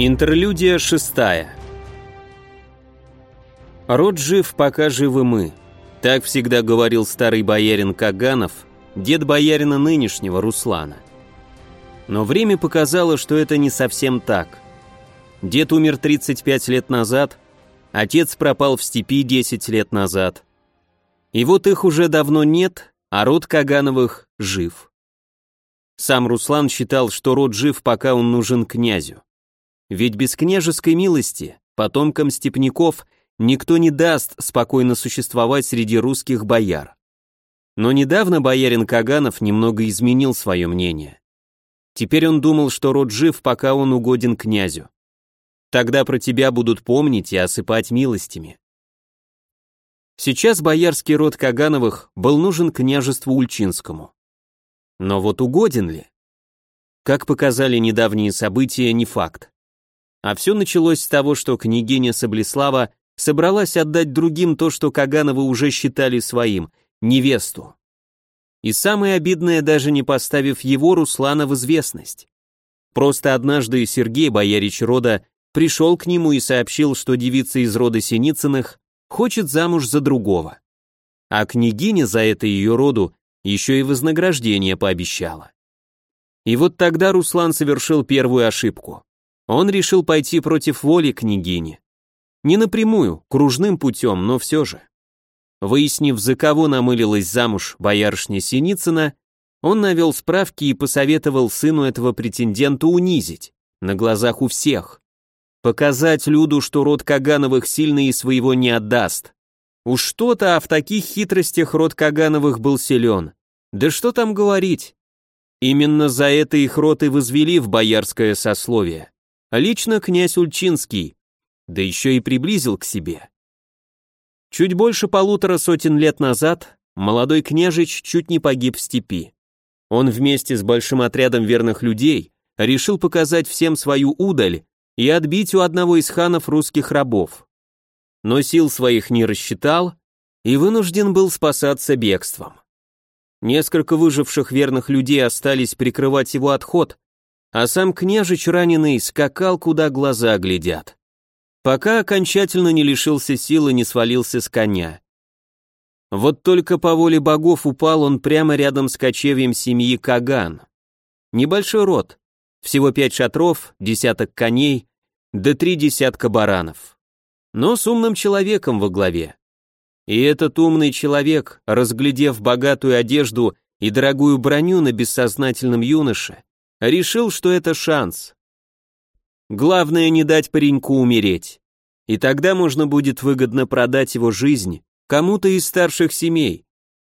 Интерлюдия шестая. Род жив, пока живы мы. Так всегда говорил старый боярин Каганов, дед боярина нынешнего Руслана. Но время показало, что это не совсем так. Дед умер 35 лет назад, отец пропал в степи 10 лет назад. И вот их уже давно нет, а род Кагановых жив. Сам Руслан считал, что род жив, пока он нужен князю. Ведь без княжеской милости потомкам степняков никто не даст спокойно существовать среди русских бояр. Но недавно боярин Каганов немного изменил свое мнение. Теперь он думал, что род жив, пока он угоден князю. Тогда про тебя будут помнить и осыпать милостями. Сейчас боярский род Кагановых был нужен княжеству Ульчинскому. Но вот угоден ли? Как показали недавние события, не факт. А все началось с того, что княгиня Саблеслава собралась отдать другим то, что Кагановы уже считали своим, невесту. И самое обидное, даже не поставив его, Руслана, в известность. Просто однажды Сергей, боярич рода, пришел к нему и сообщил, что девица из рода Синицыных хочет замуж за другого. А княгиня за это ее роду еще и вознаграждение пообещала. И вот тогда Руслан совершил первую ошибку. Он решил пойти против воли княгини. Не напрямую, кружным путем, но все же. Выяснив, за кого намылилась замуж боярышня Синицына, он навел справки и посоветовал сыну этого претендента унизить, на глазах у всех. Показать Люду, что род Кагановых сильный и своего не отдаст. Уж что-то, а в таких хитростях род Кагановых был силен. Да что там говорить. Именно за это их род и возвели в боярское сословие лично князь Ульчинский, да еще и приблизил к себе. Чуть больше полутора сотен лет назад молодой княжич чуть не погиб в степи. Он вместе с большим отрядом верных людей решил показать всем свою удаль и отбить у одного из ханов русских рабов. Но сил своих не рассчитал и вынужден был спасаться бегством. Несколько выживших верных людей остались прикрывать его отход, а сам княжич раненый скакал, куда глаза глядят. Пока окончательно не лишился силы, не свалился с коня. Вот только по воле богов упал он прямо рядом с кочевьем семьи Каган. Небольшой род, всего пять шатров, десяток коней, да три десятка баранов. Но с умным человеком во главе. И этот умный человек, разглядев богатую одежду и дорогую броню на бессознательном юноше, решил, что это шанс. Главное не дать пареньку умереть. И тогда можно будет выгодно продать его жизнь кому-то из старших семей,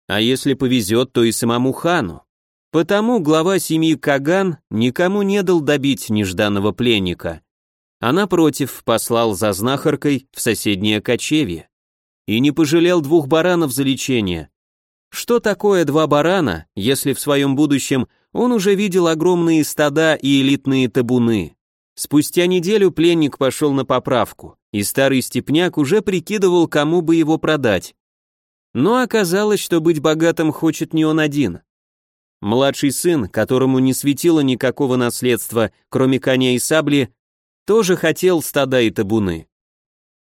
а если повезет, то и самому хану. Потому глава семьи Каган никому не дал добить нежданного пленника, а напротив послал за знахаркой в соседнее кочевье и не пожалел двух баранов за лечение. Что такое два барана, если в своем будущем он уже видел огромные стада и элитные табуны. Спустя неделю пленник пошел на поправку, и старый степняк уже прикидывал, кому бы его продать. Но оказалось, что быть богатым хочет не он один. Младший сын, которому не светило никакого наследства, кроме коня и сабли, тоже хотел стада и табуны.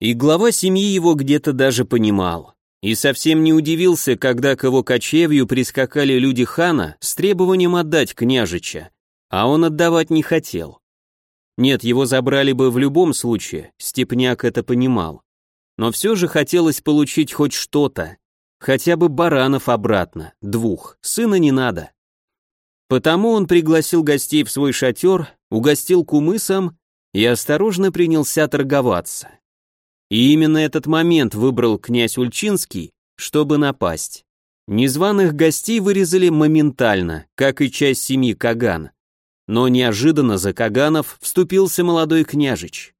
И глава семьи его где-то даже понимал. И совсем не удивился, когда к его кочевью прискакали люди хана с требованием отдать княжича, а он отдавать не хотел. Нет, его забрали бы в любом случае, Степняк это понимал. Но все же хотелось получить хоть что-то, хотя бы баранов обратно, двух, сына не надо. Потому он пригласил гостей в свой шатер, угостил кумысом и осторожно принялся торговаться. И именно этот момент выбрал князь Ульчинский, чтобы напасть. Незваных гостей вырезали моментально, как и часть семьи Каган. Но неожиданно за Каганов вступился молодой княжич.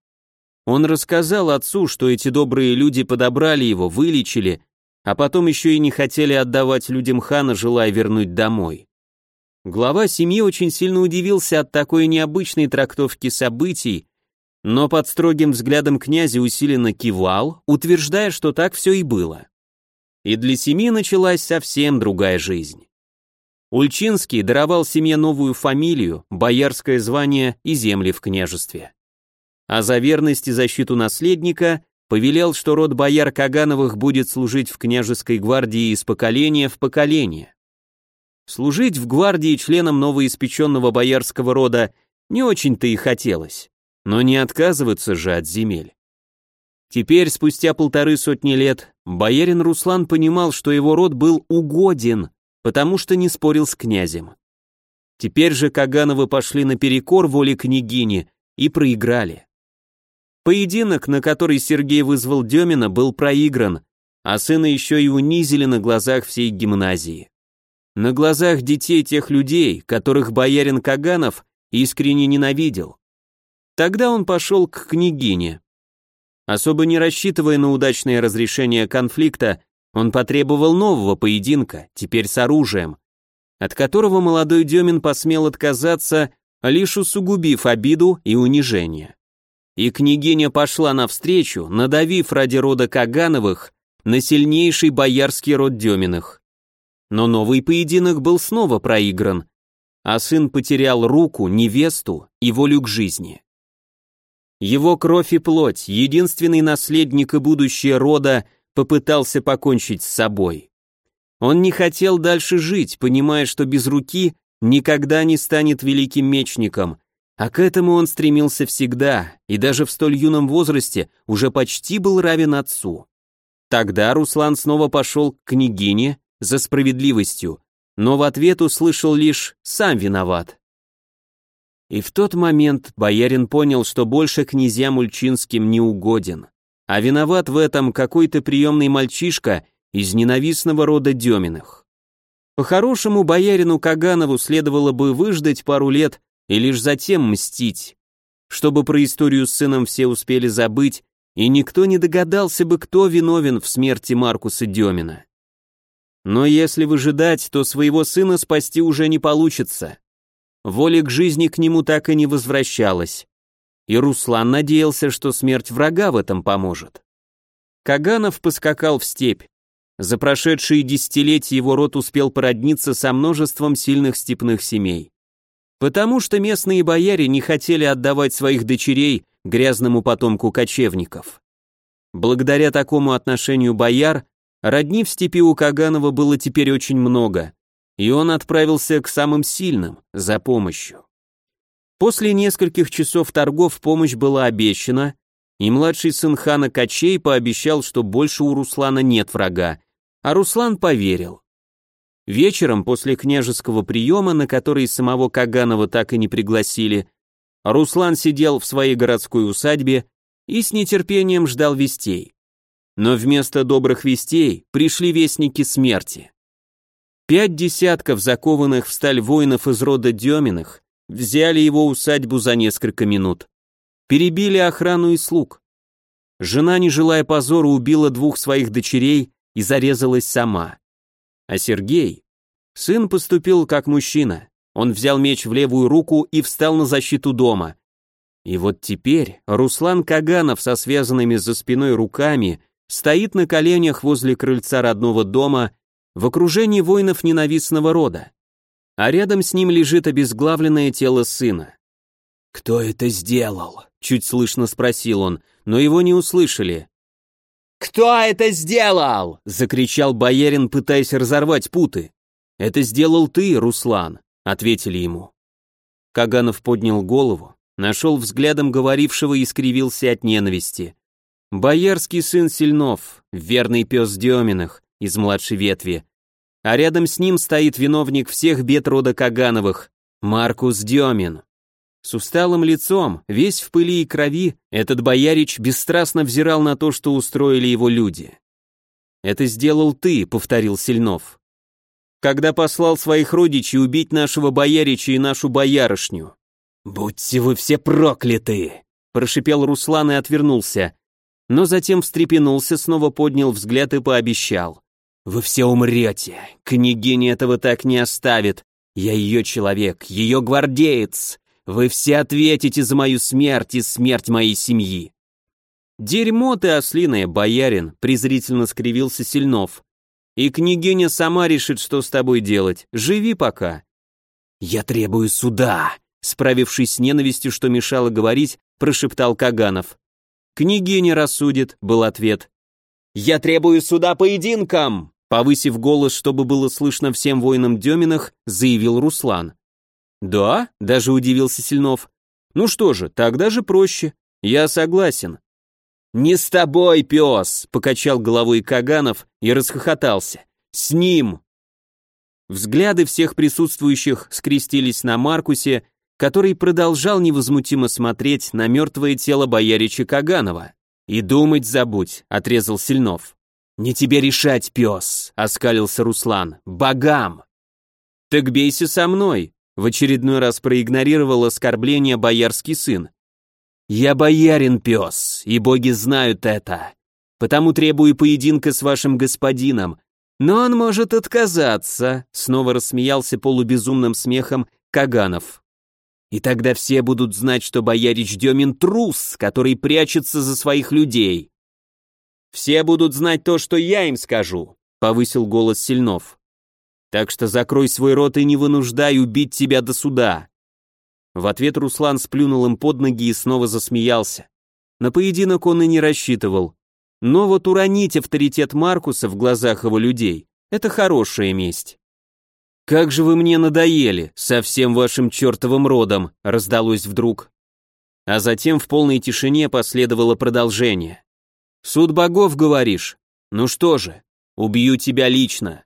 Он рассказал отцу, что эти добрые люди подобрали его, вылечили, а потом еще и не хотели отдавать людям хана, желая вернуть домой. Глава семьи очень сильно удивился от такой необычной трактовки событий но под строгим взглядом князя усиленно кивал, утверждая, что так все и было. И для семьи началась совсем другая жизнь. Ульчинский даровал семье новую фамилию, боярское звание и земли в княжестве. а за верность и защиту наследника повелел, что род бояр Кагановых будет служить в княжеской гвардии из поколения в поколение. Служить в гвардии членом новоиспеченного боярского рода не очень-то и хотелось, но не отказываться же от земель. Теперь, спустя полторы сотни лет, боярин Руслан понимал, что его род был угоден, потому что не спорил с князем. Теперь же Кагановы пошли наперекор воле княгини и проиграли. Поединок, на который Сергей вызвал Демина, был проигран, а сына еще и унизили на глазах всей гимназии. На глазах детей тех людей, которых боярин Каганов искренне ненавидел. Тогда он пошел к княгине. Особо не рассчитывая на удачное разрешение конфликта, он потребовал нового поединка, теперь с оружием, от которого молодой Демин посмел отказаться, лишь усугубив обиду и унижение. И княгиня пошла навстречу, надавив ради рода Кагановых на сильнейший боярский род Деминых. Но новый поединок был снова проигран, а сын потерял руку, невесту и волю к жизни. Его кровь и плоть, единственный наследник и будущее рода, попытался покончить с собой. Он не хотел дальше жить, понимая, что без руки никогда не станет великим мечником, а к этому он стремился всегда, и даже в столь юном возрасте уже почти был равен отцу. Тогда Руслан снова пошел к княгине за справедливостью, но в ответ услышал лишь «сам виноват». И в тот момент боярин понял, что больше князьям Ульчинским не угоден, а виноват в этом какой-то приемный мальчишка из ненавистного рода Деминых. По-хорошему, боярину Каганову следовало бы выждать пару лет и лишь затем мстить, чтобы про историю с сыном все успели забыть, и никто не догадался бы, кто виновен в смерти Маркуса Демина. Но если выжидать, то своего сына спасти уже не получится. Воля к жизни к нему так и не возвращалась. И Руслан надеялся, что смерть врага в этом поможет. Каганов поскакал в степь. За прошедшие десятилетия его род успел породниться со множеством сильных степных семей. Потому что местные бояре не хотели отдавать своих дочерей грязному потомку кочевников. Благодаря такому отношению бояр, родни в степи у Каганова было теперь очень много, и он отправился к самым сильным за помощью. После нескольких часов торгов помощь была обещана, и младший сын хана Качей пообещал, что больше у Руслана нет врага, а Руслан поверил. Вечером после княжеского приема, на который самого Каганова так и не пригласили, Руслан сидел в своей городской усадьбе и с нетерпением ждал вестей. Но вместо добрых вестей пришли вестники смерти. Пять десятков закованных в сталь воинов из рода Деминых взяли его усадьбу за несколько минут. Перебили охрану и слуг. Жена, не желая позора, убила двух своих дочерей и зарезалась сама. А Сергей? Сын поступил как мужчина. Он взял меч в левую руку и встал на защиту дома. И вот теперь Руслан Каганов со связанными за спиной руками стоит на коленях возле крыльца родного дома в окружении воинов ненавистного рода. А рядом с ним лежит обезглавленное тело сына. «Кто это сделал?» — чуть слышно спросил он, но его не услышали. «Кто это сделал?» — закричал боярин, пытаясь разорвать путы. «Это сделал ты, Руслан», — ответили ему. Каганов поднял голову, нашел взглядом говорившего и скривился от ненависти. Боярский сын Сильнов, верный пес Деминых из младшей ветви, а рядом с ним стоит виновник всех бед рода Кагановых, Маркус Демин. С усталым лицом, весь в пыли и крови, этот боярич бесстрастно взирал на то, что устроили его люди. «Это сделал ты», — повторил Сильнов. «Когда послал своих родичей убить нашего боярича и нашу боярышню». «Будьте вы все прокляты!» — прошипел Руслан и отвернулся. Но затем встрепенулся, снова поднял взгляд и пообещал. «Вы все умрете. Княгиня этого так не оставит. Я ее человек, ее гвардеец. Вы все ответите за мою смерть и смерть моей семьи. Дерьмо ты, ослиное, боярин, презрительно скривился Сильнов. И княгиня сама решит, что с тобой делать. Живи пока. Я требую суда, справившись с ненавистью, что мешало говорить, прошептал Каганов. «Княгиня рассудит», — был ответ. «Я требую суда поединком!» Повысив голос, чтобы было слышно всем воинам Деминах, заявил Руслан. «Да?» — даже удивился Сильнов. «Ну что же, тогда же проще. Я согласен». «Не с тобой, пес!» — покачал головой Каганов и расхохотался. «С ним!» Взгляды всех присутствующих скрестились на Маркусе, который продолжал невозмутимо смотреть на мертвое тело боярича Каганова. «И думать забудь», — отрезал Сильнов. «Не тебе решать, пес», — оскалился Руслан. «Богам!» «Так бейся со мной», — в очередной раз проигнорировал оскорбление боярский сын. «Я боярин, пес, и боги знают это. Потому требую поединка с вашим господином. Но он может отказаться», — снова рассмеялся полубезумным смехом Каганов. «И тогда все будут знать, что боярич Демин трус, который прячется за своих людей. Все будут знать то, что я им скажу», — повысил голос Сильнов. «Так что закрой свой рот и не вынуждай убить тебя до суда». В ответ Руслан сплюнул им под ноги и снова засмеялся. На поединок он и не рассчитывал. Но вот уронить авторитет Маркуса в глазах его людей — это хорошая месть. «Как же вы мне надоели, со всем вашим чертовым родом!» — раздалось вдруг. А затем в полной тишине последовало продолжение. Суд богов, говоришь? Ну что же, убью тебя лично.